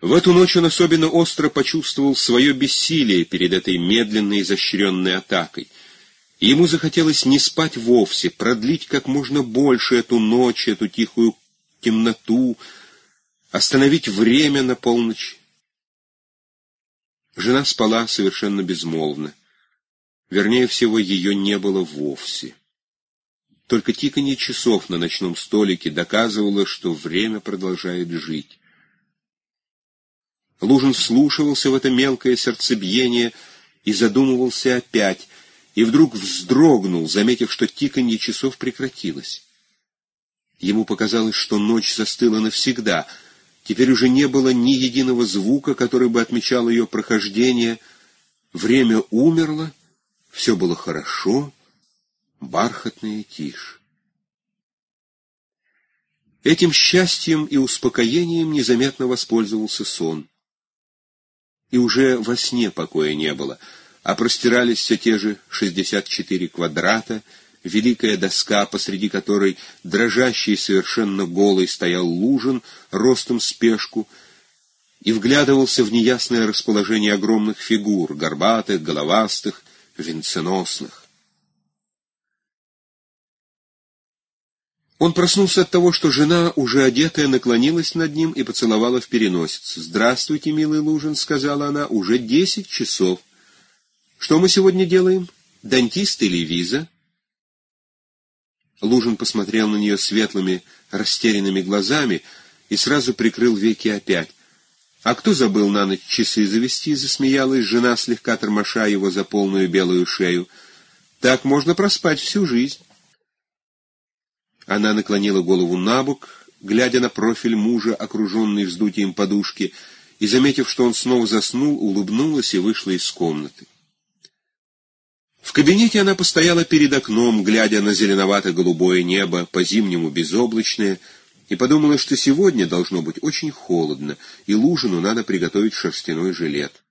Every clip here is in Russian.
В эту ночь он особенно остро почувствовал свое бессилие перед этой медленной изощренной атакой. Ему захотелось не спать вовсе, продлить как можно больше эту ночь, эту тихую темноту, остановить время на полночь. Жена спала совершенно безмолвно. Вернее всего, ее не было вовсе. Только тиканье часов на ночном столике доказывало, что время продолжает жить. Лужин вслушивался в это мелкое сердцебиение и задумывался опять, и вдруг вздрогнул, заметив, что тиканье часов прекратилось. Ему показалось, что ночь застыла навсегда. Теперь уже не было ни единого звука, который бы отмечал ее прохождение. Время умерло, все было хорошо, бархатная тишь. Этим счастьем и успокоением незаметно воспользовался сон и уже во сне покоя не было, а простирались все те же 64 квадрата, великая доска, посреди которой дрожащий совершенно голый стоял лужин, ростом спешку, и вглядывался в неясное расположение огромных фигур, горбатых, головастых, венценосных. Он проснулся от того, что жена, уже одетая, наклонилась над ним и поцеловала в переносицу. «Здравствуйте, милый Лужин», — сказала она, — «уже десять часов. Что мы сегодня делаем? Дантист или виза?» Лужин посмотрел на нее светлыми, растерянными глазами и сразу прикрыл веки опять. «А кто забыл на ночь часы завести?» — засмеялась жена, слегка тормоша его за полную белую шею. «Так можно проспать всю жизнь». Она наклонила голову на бок, глядя на профиль мужа, окруженный вздутием подушки, и, заметив, что он снова заснул, улыбнулась и вышла из комнаты. В кабинете она постояла перед окном, глядя на зеленовато-голубое небо, по-зимнему безоблачное, и подумала, что сегодня должно быть очень холодно, и Лужину надо приготовить шерстяной жилет.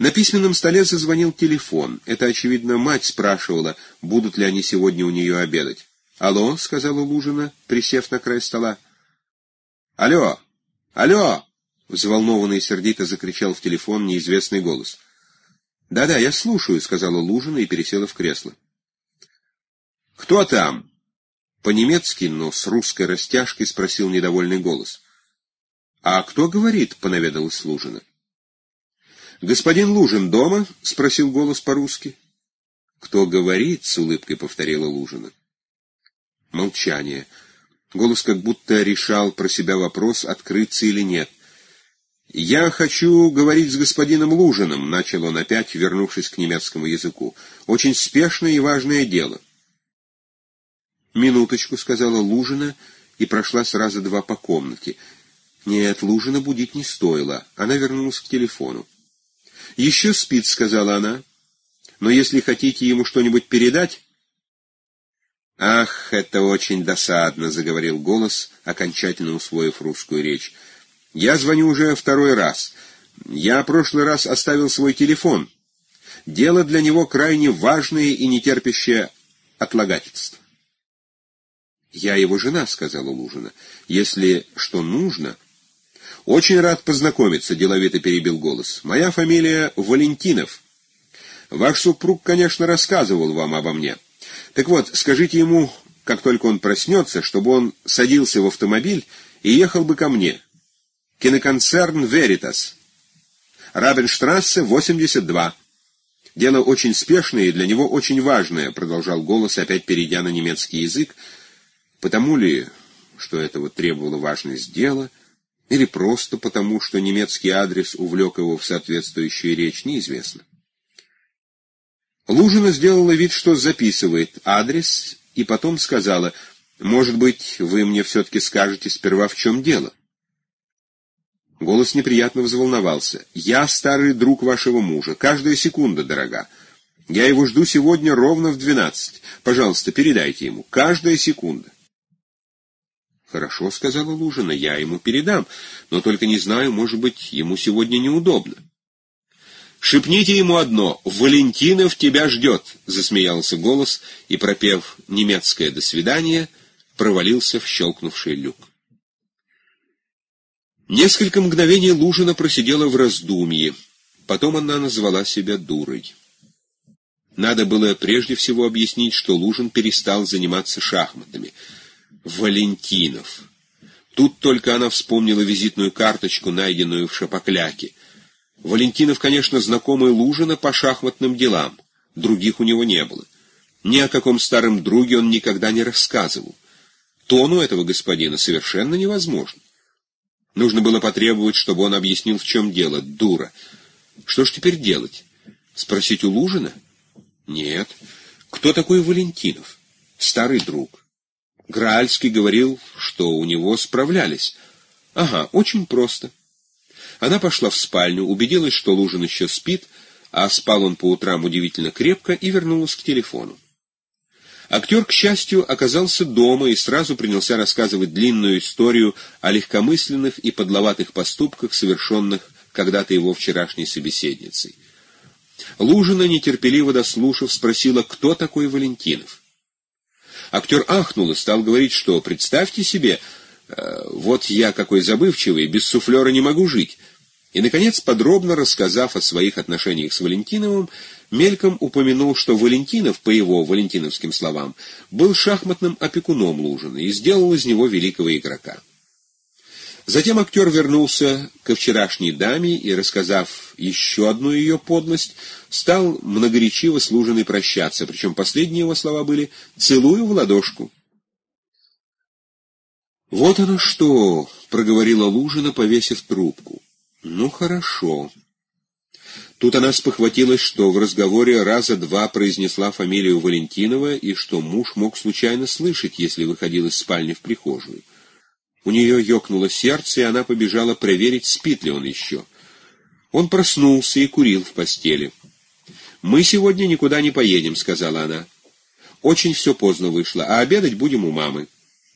На письменном столе зазвонил телефон. Это, очевидно, мать спрашивала, будут ли они сегодня у нее обедать. «Алло», — сказала Лужина, присев на край стола. «Алло! Алло!» — взволнованно и сердито закричал в телефон неизвестный голос. «Да-да, я слушаю», — сказала Лужина и пересела в кресло. «Кто там?» По-немецки, но с русской растяжкой спросил недовольный голос. «А кто говорит?» — понаведалась Лужина. «Господин Лужин дома?» — спросил голос по-русски. «Кто говорит?» — с улыбкой повторила Лужина. Молчание. Голос как будто решал про себя вопрос, открыться или нет. «Я хочу говорить с господином Лужиным», — начал он опять, вернувшись к немецкому языку. «Очень спешное и важное дело». «Минуточку», — сказала Лужина, и прошла сразу два по комнате. Нет, Лужина будить не стоило. Она вернулась к телефону. «Еще спит», — сказала она. «Но если хотите ему что-нибудь передать, «Ах, это очень досадно», — заговорил голос, окончательно усвоив русскую речь. «Я звоню уже второй раз. Я прошлый раз оставил свой телефон. Дело для него крайне важное и нетерпящее отлагательства». «Я его жена», — сказала Лужина. «Если что нужно...» «Очень рад познакомиться», — деловито перебил голос. «Моя фамилия Валентинов. Ваш супруг, конечно, рассказывал вам обо мне». Так вот, скажите ему, как только он проснется, чтобы он садился в автомобиль и ехал бы ко мне. Киноконцерн «Веритас». Рабенштрассе, 82. Дело очень спешное и для него очень важное, продолжал голос, опять перейдя на немецкий язык, потому ли, что этого требовало важность дела, или просто потому, что немецкий адрес увлек его в соответствующую речь, неизвестно. Лужина сделала вид, что записывает адрес, и потом сказала, «Может быть, вы мне все-таки скажете сперва, в чем дело?» Голос неприятно взволновался. «Я старый друг вашего мужа. Каждая секунда дорога. Я его жду сегодня ровно в двенадцать. Пожалуйста, передайте ему. Каждая секунда». «Хорошо», — сказала Лужина, — «я ему передам, но только не знаю, может быть, ему сегодня неудобно». «Шепните ему одно, Валентинов тебя ждет», — засмеялся голос, и, пропев немецкое «до свидания», провалился в щелкнувший люк. Несколько мгновений Лужина просидела в раздумье. Потом она назвала себя дурой. Надо было прежде всего объяснить, что Лужин перестал заниматься шахматами. Валентинов. Тут только она вспомнила визитную карточку, найденную в Шапокляке. Валентинов, конечно, знакомый Лужина по шахматным делам. Других у него не было. Ни о каком старом друге он никогда не рассказывал. Тону этого господина совершенно невозможно. Нужно было потребовать, чтобы он объяснил, в чем дело. Дура. Что ж теперь делать? Спросить у Лужина? Нет. Кто такой Валентинов? Старый друг. Граальский говорил, что у него справлялись. Ага, очень просто. Она пошла в спальню, убедилась, что Лужин еще спит, а спал он по утрам удивительно крепко, и вернулась к телефону. Актер, к счастью, оказался дома и сразу принялся рассказывать длинную историю о легкомысленных и подловатых поступках, совершенных когда-то его вчерашней собеседницей. Лужина, нетерпеливо дослушав, спросила, кто такой Валентинов. Актер ахнул и стал говорить, что, представьте себе, вот я какой забывчивый, без суфлера не могу жить. И, наконец, подробно рассказав о своих отношениях с Валентиновым, мельком упомянул, что Валентинов, по его валентиновским словам, был шахматным опекуном Лужина и сделал из него великого игрока. Затем актер вернулся ко вчерашней даме и, рассказав еще одну ее подлость, стал многоречиво с Лужиной прощаться, причем последние его слова были «целую в ладошку». «Вот оно что!» — проговорила Лужина, повесив трубку. «Ну, хорошо». Тут она спохватилась, что в разговоре раза два произнесла фамилию Валентинова и что муж мог случайно слышать, если выходил из спальни в прихожую. У нее ёкнуло сердце, и она побежала проверить, спит ли он еще. Он проснулся и курил в постели. «Мы сегодня никуда не поедем», — сказала она. «Очень все поздно вышло, а обедать будем у мамы.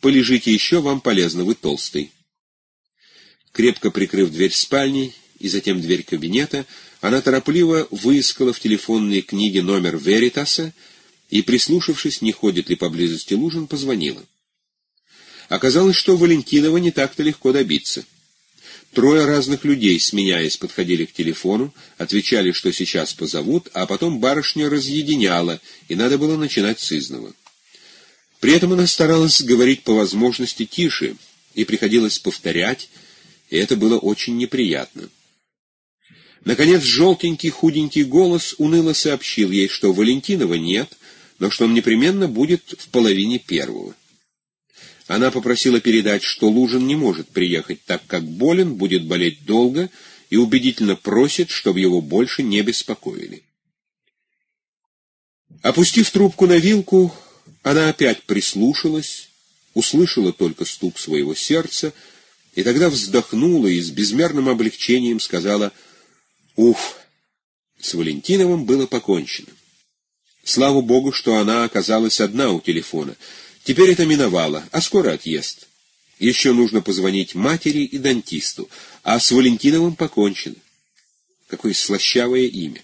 Полежите еще, вам полезно, вы толстый». Крепко прикрыв дверь спальни и затем дверь кабинета, она торопливо выискала в телефонной книге номер Веритаса и, прислушавшись, не ходит ли поблизости Лужин, позвонила. Оказалось, что Валентинова не так-то легко добиться. Трое разных людей, сменяясь, подходили к телефону, отвечали, что сейчас позовут, а потом барышня разъединяла, и надо было начинать с изного. При этом она старалась говорить по возможности тише, и приходилось повторять, и это было очень неприятно. Наконец, желтенький худенький голос уныло сообщил ей, что Валентинова нет, но что он непременно будет в половине первого. Она попросила передать, что Лужин не может приехать, так как болен, будет болеть долго, и убедительно просит, чтобы его больше не беспокоили. Опустив трубку на вилку, она опять прислушалась, услышала только стук своего сердца, и тогда вздохнула и с безмерным облегчением сказала «Уф!» С Валентиновым было покончено. Слава Богу, что она оказалась одна у телефона — Теперь это миновало, а скоро отъезд. Еще нужно позвонить матери и дантисту, а с Валентиновым покончено. Какое слащавое имя.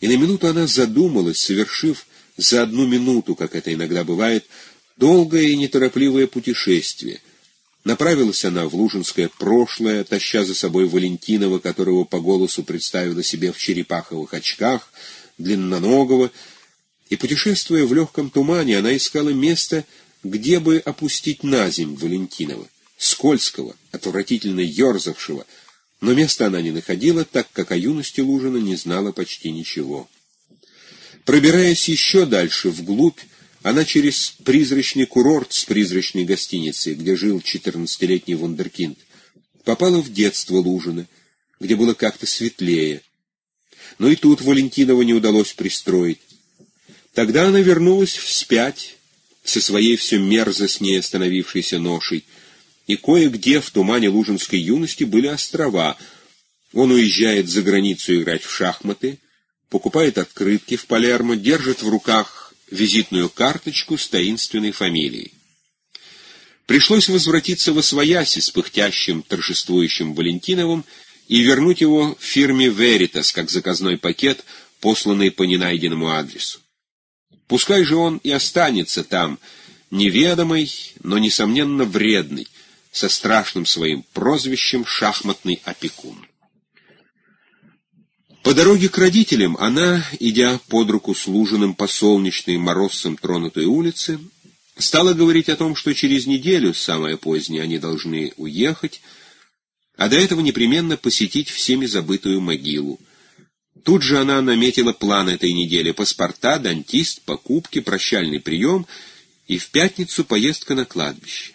И на минуту она задумалась, совершив за одну минуту, как это иногда бывает, долгое и неторопливое путешествие. Направилась она в лужинское прошлое, таща за собой Валентинова, которого по голосу представила себе в черепаховых очках, длинноногого, и, путешествуя в легком тумане, она искала место, где бы опустить на земь Валентинова, скользкого, отвратительно ерзавшего, но места она не находила, так как о юности Лужина не знала почти ничего. Пробираясь еще дальше, вглубь, она через призрачный курорт с призрачной гостиницей, где жил четырнадцатилетний вундеркинд, попала в детство Лужина, где было как-то светлее. Но и тут Валентинова не удалось пристроить. Тогда она вернулась вспять со своей все мерзостнее становившейся ношей, и кое-где в тумане лужинской юности были острова. Он уезжает за границу играть в шахматы, покупает открытки в Палермо, держит в руках визитную карточку с таинственной фамилией. Пришлось возвратиться во свояси с пыхтящим, торжествующим Валентиновым и вернуть его фирме «Веритас» как заказной пакет, посланный по ненайденному адресу. Пускай же он и останется там, неведомый, но, несомненно, вредный, со страшным своим прозвищем «шахматный опекун». По дороге к родителям она, идя под руку с Лужиным по солнечной морозцем тронутой улице, стала говорить о том, что через неделю, самое позднее, они должны уехать, а до этого непременно посетить всеми забытую могилу. Тут же она наметила план этой недели — паспорта, дантист, покупки, прощальный прием и в пятницу поездка на кладбище.